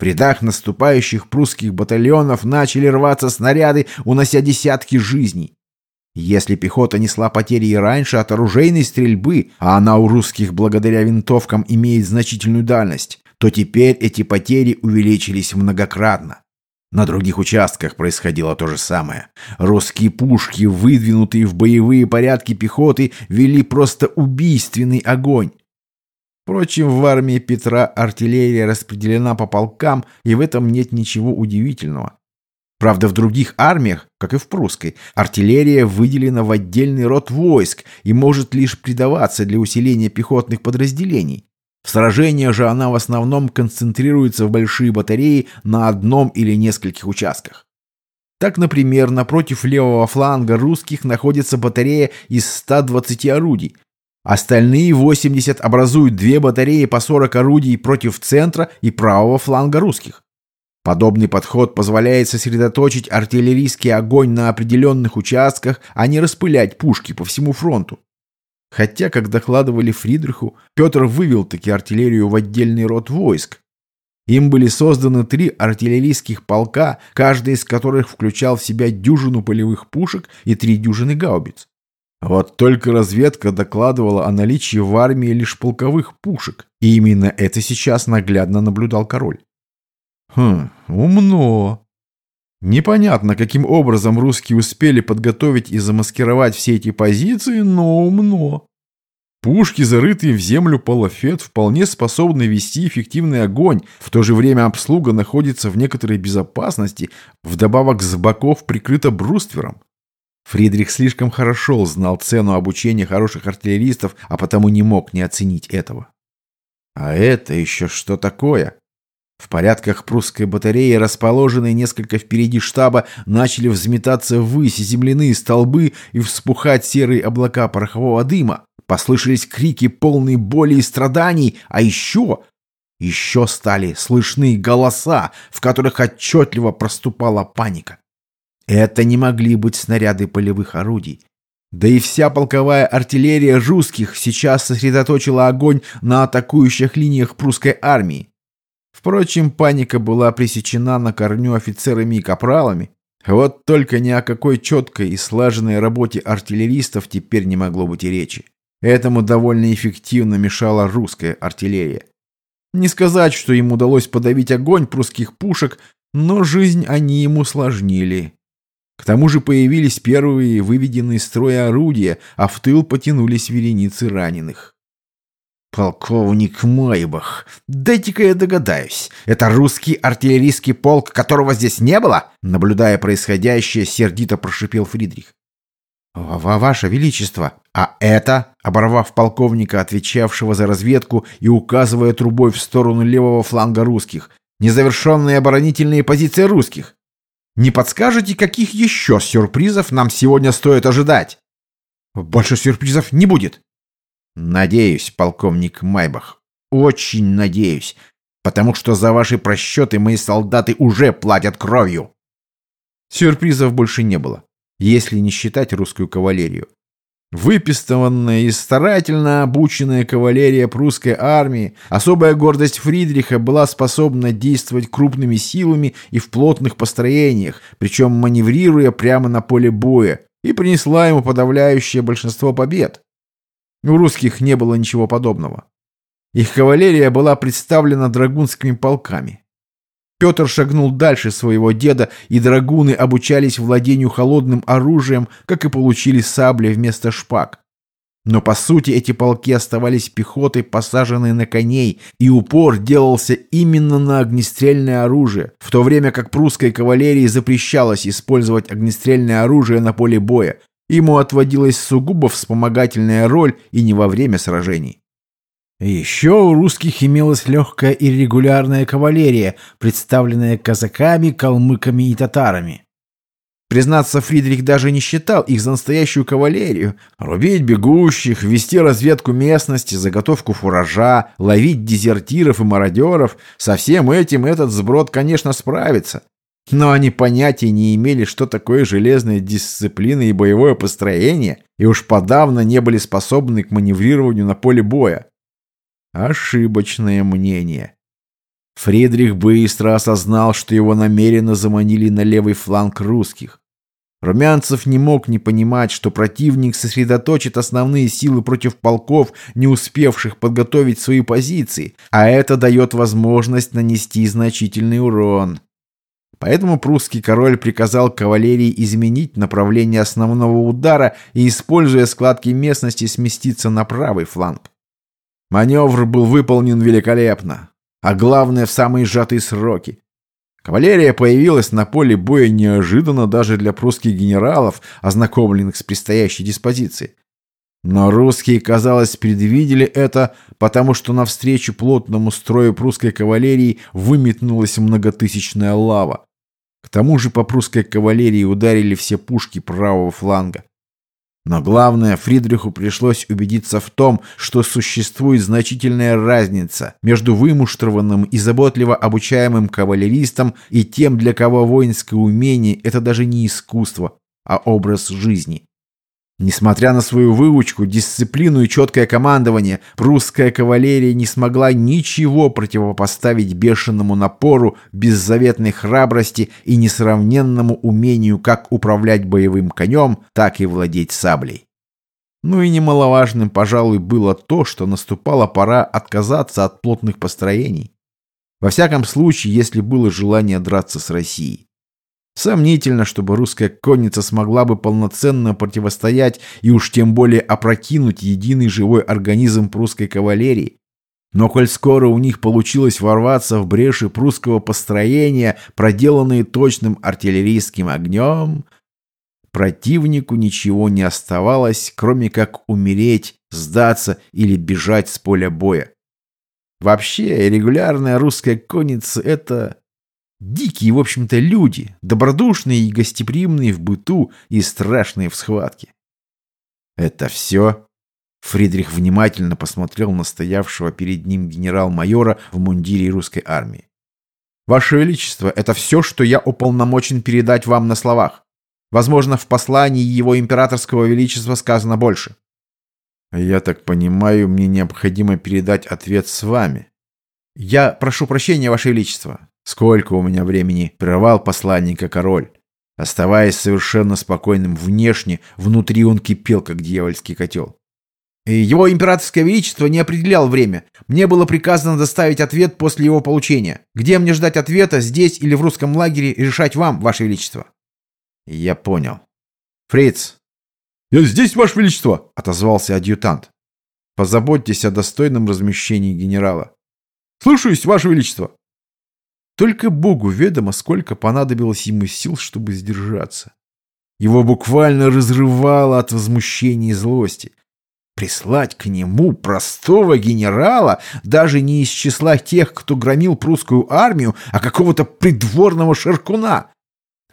В рядах наступающих прусских батальонов начали рваться снаряды, унося десятки жизней. Если пехота несла потери и раньше от оружейной стрельбы, а она у русских благодаря винтовкам имеет значительную дальность, то теперь эти потери увеличились многократно. На других участках происходило то же самое. Русские пушки, выдвинутые в боевые порядки пехоты, вели просто убийственный огонь. Впрочем, в армии Петра артиллерия распределена по полкам, и в этом нет ничего удивительного. Правда, в других армиях, как и в прусской, артиллерия выделена в отдельный род войск и может лишь придаваться для усиления пехотных подразделений. В сражениях же она в основном концентрируется в большие батареи на одном или нескольких участках. Так, например, напротив левого фланга русских находится батарея из 120 орудий. Остальные 80 образуют две батареи по 40 орудий против центра и правого фланга русских. Подобный подход позволяет сосредоточить артиллерийский огонь на определенных участках, а не распылять пушки по всему фронту. Хотя, как докладывали Фридриху, Петр вывел таки артиллерию в отдельный род войск. Им были созданы три артиллерийских полка, каждый из которых включал в себя дюжину полевых пушек и три дюжины гаубиц. Вот только разведка докладывала о наличии в армии лишь полковых пушек, и именно это сейчас наглядно наблюдал король. Хм, умно. Непонятно, каким образом русские успели подготовить и замаскировать все эти позиции, но умно. Пушки, зарытые в землю полофет, вполне способны вести эффективный огонь, в то же время обслуга находится в некоторой безопасности, вдобавок с боков прикрыта бруствером. Фридрих слишком хорошо знал цену обучения хороших артиллеристов, а потому не мог не оценить этого. А это еще что такое? В порядках прусской батареи, расположенные несколько впереди штаба, начали взметаться ввысь земляные столбы и вспухать серые облака порохового дыма. Послышались крики, полные боли и страданий, а еще... Еще стали слышны голоса, в которых отчетливо проступала паника. Это не могли быть снаряды полевых орудий. Да и вся полковая артиллерия русских сейчас сосредоточила огонь на атакующих линиях прусской армии. Впрочем, паника была пресечена на корню офицерами и капралами. Вот только ни о какой четкой и слаженной работе артиллеристов теперь не могло быть и речи. Этому довольно эффективно мешала русская артиллерия. Не сказать, что им удалось подавить огонь прусских пушек, но жизнь они ему сложнили. К тому же появились первые выведенные из строя орудия, а в тыл потянулись вереницы раненых. «Полковник Майбах, дайте-ка я догадаюсь, это русский артиллерийский полк, которого здесь не было?» Наблюдая происходящее, сердито прошипел Фридрих. «Ваше Величество, а это?» Оборвав полковника, отвечавшего за разведку и указывая трубой в сторону левого фланга русских. «Незавершенные оборонительные позиции русских. Не подскажете, каких еще сюрпризов нам сегодня стоит ожидать?» «Больше сюрпризов не будет», Надеюсь, полковник Майбах, очень надеюсь, потому что за ваши просчеты мои солдаты уже платят кровью. Сюрпризов больше не было, если не считать русскую кавалерию. Выпистованная и старательно обученная кавалерия прусской армии, особая гордость Фридриха была способна действовать крупными силами и в плотных построениях, причем маневрируя прямо на поле боя, и принесла ему подавляющее большинство побед. У русских не было ничего подобного. Их кавалерия была представлена драгунскими полками. Петр шагнул дальше своего деда, и драгуны обучались владению холодным оружием, как и получили сабли вместо шпаг. Но по сути эти полки оставались пехотой, посаженной на коней, и упор делался именно на огнестрельное оружие, в то время как прусской кавалерии запрещалось использовать огнестрельное оружие на поле боя. Ему отводилась сугубо вспомогательная роль и не во время сражений. Еще у русских имелась легкая и регулярная кавалерия, представленная казаками, калмыками и татарами. Признаться, Фридрих даже не считал их за настоящую кавалерию. Рубить бегущих, вести разведку местности, заготовку фуража, ловить дезертиров и мародеров – со всем этим этот сброд, конечно, справится. Но они понятия не имели, что такое железная дисциплина и боевое построение, и уж подавно не были способны к маневрированию на поле боя. Ошибочное мнение. Фридрих быстро осознал, что его намеренно заманили на левый фланг русских. Румянцев не мог не понимать, что противник сосредоточит основные силы против полков, не успевших подготовить свои позиции, а это дает возможность нанести значительный урон. Поэтому прусский король приказал кавалерии изменить направление основного удара и, используя складки местности, сместиться на правый фланг. Маневр был выполнен великолепно, а главное в самые сжатые сроки. Кавалерия появилась на поле боя неожиданно даже для прусских генералов, ознакомленных с предстоящей диспозицией. Но русские, казалось, предвидели это, потому что навстречу плотному строю прусской кавалерии выметнулась многотысячная лава. К тому же по прусской кавалерии ударили все пушки правого фланга. Но главное, Фридриху пришлось убедиться в том, что существует значительная разница между вымуштрованным и заботливо обучаемым кавалеристом и тем, для кого воинское умение – это даже не искусство, а образ жизни. Несмотря на свою выучку, дисциплину и четкое командование, прусская кавалерия не смогла ничего противопоставить бешеному напору, беззаветной храбрости и несравненному умению как управлять боевым конем, так и владеть саблей. Ну и немаловажным, пожалуй, было то, что наступала пора отказаться от плотных построений. Во всяком случае, если было желание драться с Россией. Сомнительно, чтобы русская конница смогла бы полноценно противостоять и уж тем более опрокинуть единый живой организм прусской кавалерии. Но коль скоро у них получилось ворваться в бреши прусского построения, проделанные точным артиллерийским огнем, противнику ничего не оставалось, кроме как умереть, сдаться или бежать с поля боя. Вообще, регулярная русская конница — это Дикие, в общем-то, люди, добродушные и гостеприимные в быту и страшные в схватке. Это все? Фридрих внимательно посмотрел на стоявшего перед ним генерал-майора в мундире русской армии. «Ваше Величество, это все, что я уполномочен передать вам на словах. Возможно, в послании его императорского величества сказано больше». «Я так понимаю, мне необходимо передать ответ с вами». «Я прошу прощения, Ваше Величество. «Сколько у меня времени?» — прервал посланника король. Оставаясь совершенно спокойным внешне, внутри он кипел, как дьявольский котел. «Его императорское величество не определял время. Мне было приказано доставить ответ после его получения. Где мне ждать ответа, здесь или в русском лагере, решать вам, ваше величество?» «Я понял. Фриц!» «Я здесь, ваше величество!» — отозвался адъютант. «Позаботьтесь о достойном размещении генерала». «Слушаюсь, ваше величество!» Только Богу ведомо, сколько понадобилось ему сил, чтобы сдержаться. Его буквально разрывало от возмущения и злости. Прислать к нему простого генерала, даже не из числа тех, кто громил прусскую армию, а какого-то придворного шаркуна.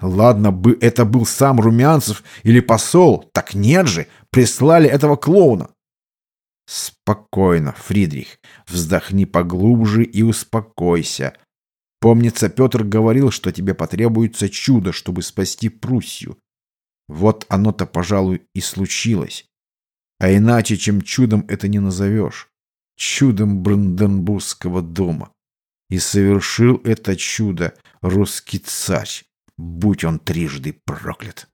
Ладно бы это был сам Румянцев или посол, так нет же, прислали этого клоуна. Спокойно, Фридрих, вздохни поглубже и успокойся. Помнится, Петр говорил, что тебе потребуется чудо, чтобы спасти Пруссию. Вот оно-то, пожалуй, и случилось. А иначе, чем чудом, это не назовешь. Чудом Бранденбургского дома. И совершил это чудо русский царь, будь он трижды проклят.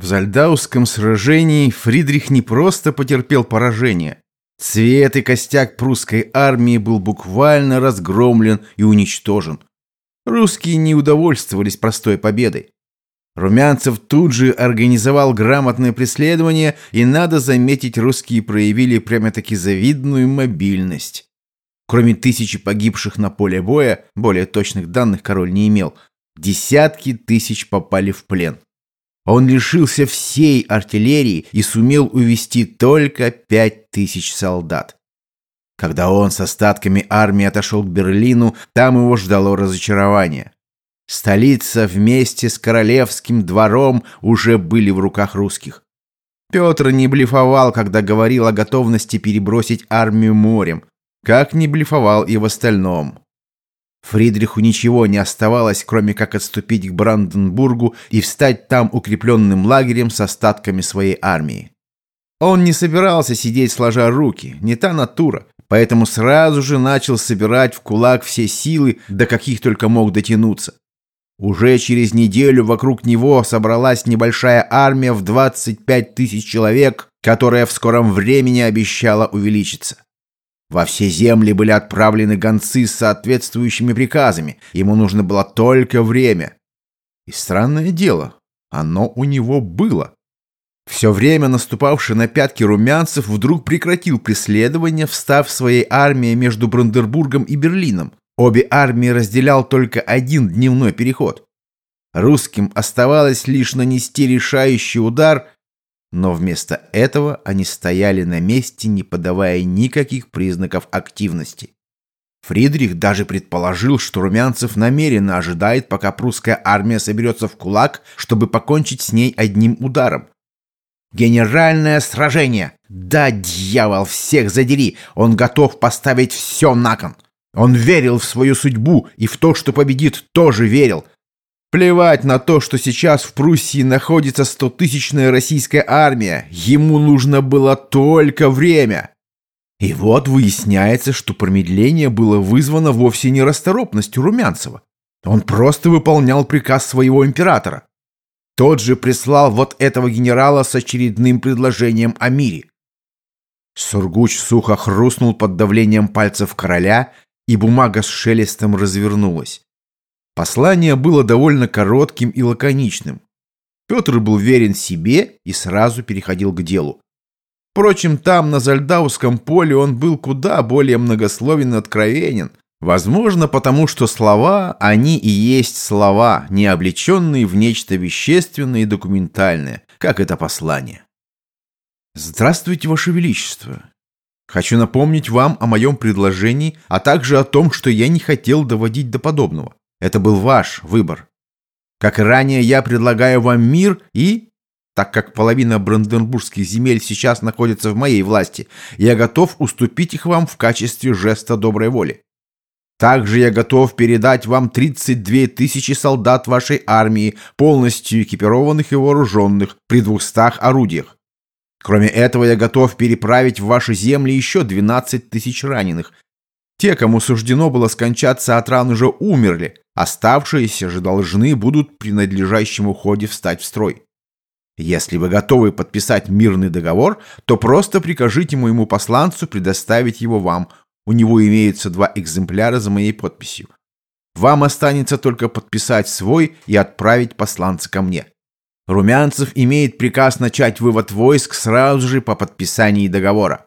В Зальдаусском сражении Фридрих не просто потерпел поражение. Цвет и костяк прусской армии был буквально разгромлен и уничтожен. Русские не удовольствовались простой победой. Румянцев тут же организовал грамотное преследование, и, надо заметить, русские проявили прямо-таки завидную мобильность. Кроме тысячи погибших на поле боя, более точных данных король не имел, десятки тысяч попали в плен. Он лишился всей артиллерии и сумел увести только пять тысяч солдат. Когда он с остатками армии отошел к Берлину, там его ждало разочарование. Столица вместе с королевским двором уже были в руках русских. Петр не блефовал, когда говорил о готовности перебросить армию морем, как не блефовал и в остальном. Фридриху ничего не оставалось, кроме как отступить к Бранденбургу и встать там укрепленным лагерем с остатками своей армии. Он не собирался сидеть сложа руки, не та натура, поэтому сразу же начал собирать в кулак все силы, до каких только мог дотянуться. Уже через неделю вокруг него собралась небольшая армия в 25 тысяч человек, которая в скором времени обещала увеличиться. Во все земли были отправлены гонцы с соответствующими приказами. Ему нужно было только время. И странное дело, оно у него было. Все время наступавший на пятки румянцев вдруг прекратил преследование, встав своей армией между Брандербургом и Берлином. Обе армии разделял только один дневной переход. Русским оставалось лишь нанести решающий удар но вместо этого они стояли на месте, не подавая никаких признаков активности. Фридрих даже предположил, что Румянцев намеренно ожидает, пока прусская армия соберется в кулак, чтобы покончить с ней одним ударом. Генеральное сражение! Да, дьявол, всех задери! Он готов поставить все на кон! Он верил в свою судьбу и в то, что победит, тоже верил. Плевать на то, что сейчас в Пруссии находится стотысячная российская армия. Ему нужно было только время. И вот выясняется, что промедление было вызвано вовсе не расторопностью Румянцева. Он просто выполнял приказ своего императора. Тот же прислал вот этого генерала с очередным предложением о мире. Сургуч сухо хрустнул под давлением пальцев короля, и бумага с шелестом развернулась. Послание было довольно коротким и лаконичным. Петр был верен себе и сразу переходил к делу. Впрочем, там, на Зальдауском поле, он был куда более многословен и откровенен. Возможно, потому что слова, они и есть слова, не облеченные в нечто вещественное и документальное, как это послание. «Здравствуйте, Ваше Величество. Хочу напомнить вам о моем предложении, а также о том, что я не хотел доводить до подобного. Это был ваш выбор. Как и ранее, я предлагаю вам мир и... Так как половина бранденбургских земель сейчас находится в моей власти, я готов уступить их вам в качестве жеста доброй воли. Также я готов передать вам 32 тысячи солдат вашей армии, полностью экипированных и вооруженных, при 200 орудиях. Кроме этого, я готов переправить в ваши земли еще 12 тысяч раненых. Те, кому суждено было скончаться от ран, уже умерли, Оставшиеся же должны будут при надлежащем уходе встать в строй. Если вы готовы подписать мирный договор, то просто прикажите моему посланцу предоставить его вам. У него имеются два экземпляра за моей подписью. Вам останется только подписать свой и отправить посланца ко мне. Румянцев имеет приказ начать вывод войск сразу же по подписании договора.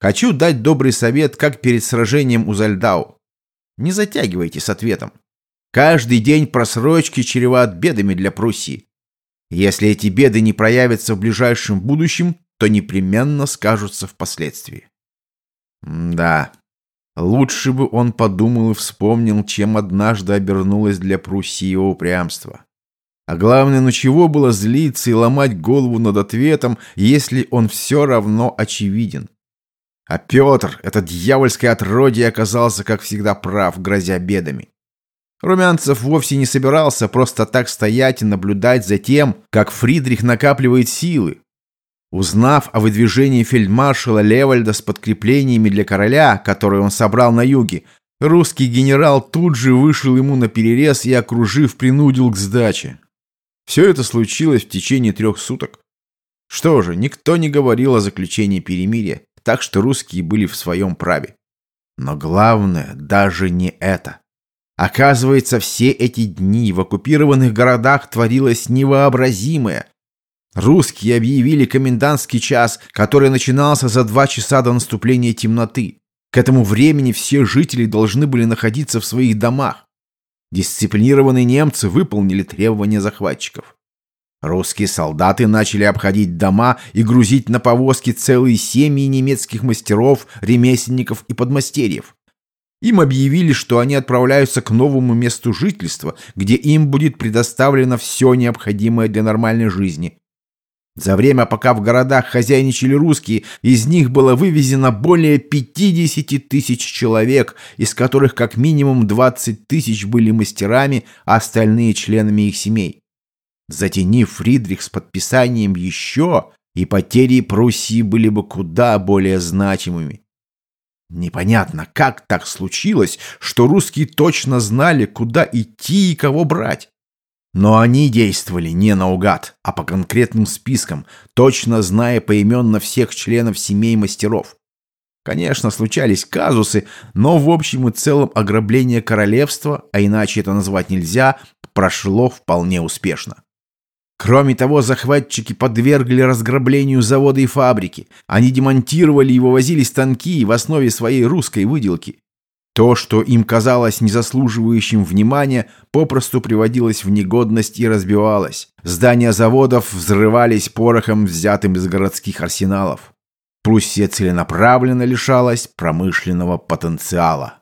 Хочу дать добрый совет, как перед сражением у Зальдау. Не затягивайте с ответом. Каждый день просрочки чреват бедами для Пруссии. Если эти беды не проявятся в ближайшем будущем, то непременно скажутся впоследствии. да, лучше бы он подумал и вспомнил, чем однажды обернулось для Пруссии его упрямство. А главное, ну чего было злиться и ломать голову над ответом, если он все равно очевиден. А Петр, этот дьявольское отродье, оказался, как всегда, прав, грозя бедами. Румянцев вовсе не собирался просто так стоять и наблюдать за тем, как Фридрих накапливает силы. Узнав о выдвижении фельдмаршала Левальда с подкреплениями для короля, которые он собрал на юге, русский генерал тут же вышел ему на перерез и, окружив, принудил к сдаче. Все это случилось в течение трех суток. Что же, никто не говорил о заключении перемирия, так что русские были в своем праве. Но главное даже не это. Оказывается, все эти дни в оккупированных городах творилось невообразимое. Русские объявили комендантский час, который начинался за два часа до наступления темноты. К этому времени все жители должны были находиться в своих домах. Дисциплинированные немцы выполнили требования захватчиков. Русские солдаты начали обходить дома и грузить на повозки целые семьи немецких мастеров, ремесленников и подмастерьев. Им объявили, что они отправляются к новому месту жительства, где им будет предоставлено все необходимое для нормальной жизни. За время, пока в городах хозяйничали русские, из них было вывезено более 50 тысяч человек, из которых как минимум 20 тысяч были мастерами, а остальные членами их семей. Затянив Фридрих с подписанием еще, и потери Пруссии были бы куда более значимыми. Непонятно, как так случилось, что русские точно знали, куда идти и кого брать. Но они действовали не наугад, а по конкретным спискам, точно зная поименно всех членов семей мастеров. Конечно, случались казусы, но в общем и целом ограбление королевства, а иначе это назвать нельзя, прошло вполне успешно. Кроме того, захватчики подвергли разграблению завода и фабрики. Они демонтировали и вывозили станки в основе своей русской выделки. То, что им казалось незаслуживающим внимания, попросту приводилось в негодность и разбивалось. Здания заводов взрывались порохом, взятым из городских арсеналов. Пруссия целенаправленно лишалась промышленного потенциала.